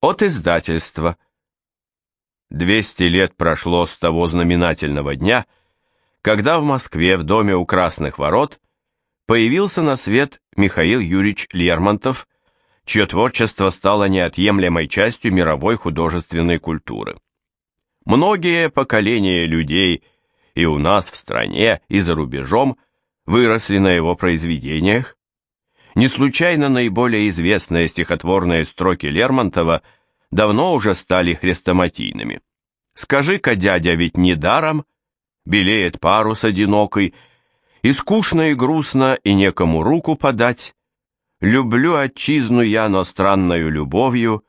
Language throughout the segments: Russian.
От издательства. 200 лет прошло с того знаменательного дня, когда в Москве в доме у Красных Ворот появился на свет Михаил Юрьевич Лермонтов, чье творчество стало неотъемлемой частью мировой художественной культуры. Многие поколения людей и у нас в стране, и за рубежом выросли на его произведениях, не случайно наиболее известные стихотворные строки Лермонтова давно уже стали хрестоматийными. «Скажи-ка, дядя, ведь не даром, белеет парус одинокий, и скучно и грустно, и некому руку подать. Люблю отчизну я, но странною любовью.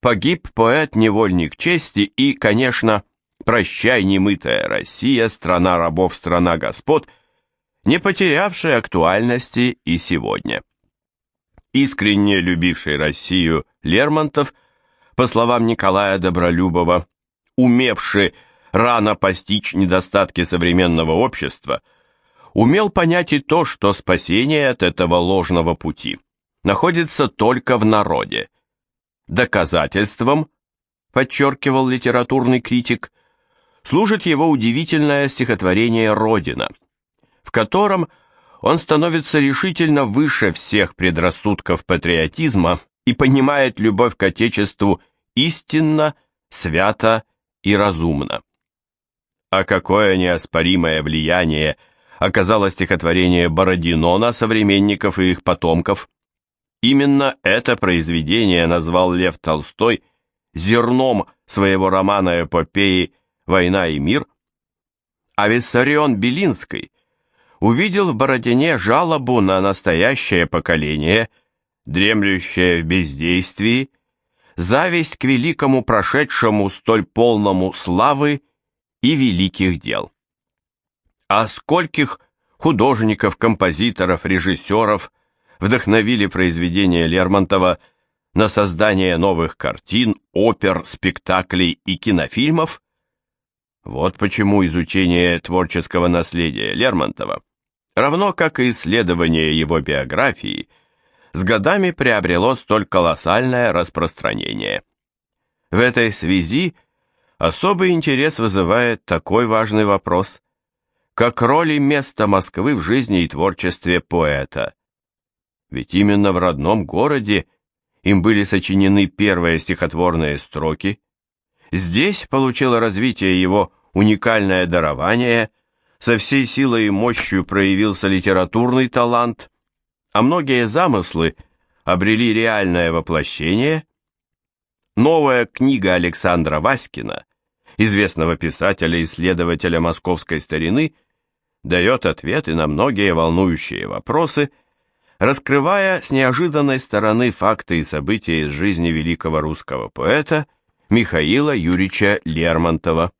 Погиб поэт-невольник чести и, конечно, прощай, немытая Россия, страна рабов, страна господ — не потерявший актуальности и сегодня. Искренне любивший Россию Лермонтов, по словам Николая Добролюбова, умевший рано постичь недостатки современного общества, умел понять и то, что спасение от этого ложного пути находится только в народе. Доказательством, подчеркивал литературный критик, служит его удивительное стихотворение «Родина», в котором он становится решительно выше всех предрассудков патриотизма и понимает любовь к Отечеству истинно, свято и разумно. А какое неоспоримое влияние оказало стихотворение Бородино на современников и их потомков. Именно это произведение назвал Лев Толстой зерном своего романа-эпопеи «Война и мир», а Виссарион Белинский увидел в Бородине жалобу на настоящее поколение, дремлющее в бездействии, зависть к великому прошедшему столь полному славы и великих дел. А скольких художников, композиторов, режиссеров вдохновили произведения Лермонтова на создание новых картин, опер, спектаклей и кинофильмов? Вот почему изучение творческого наследия Лермонтова равно как и исследование его биографии, с годами приобрело столь колоссальное распространение. В этой связи особый интерес вызывает такой важный вопрос, как роль и место Москвы в жизни и творчестве поэта. Ведь именно в родном городе им были сочинены первые стихотворные строки, здесь получило развитие его уникальное дарование – со всей силой и мощью проявился литературный талант, а многие замыслы обрели реальное воплощение. Новая книга Александра Васькина, известного писателя и исследователя московской старины, дает ответы на многие волнующие вопросы, раскрывая с неожиданной стороны факты и события из жизни великого русского поэта Михаила Юрьевича Лермонтова.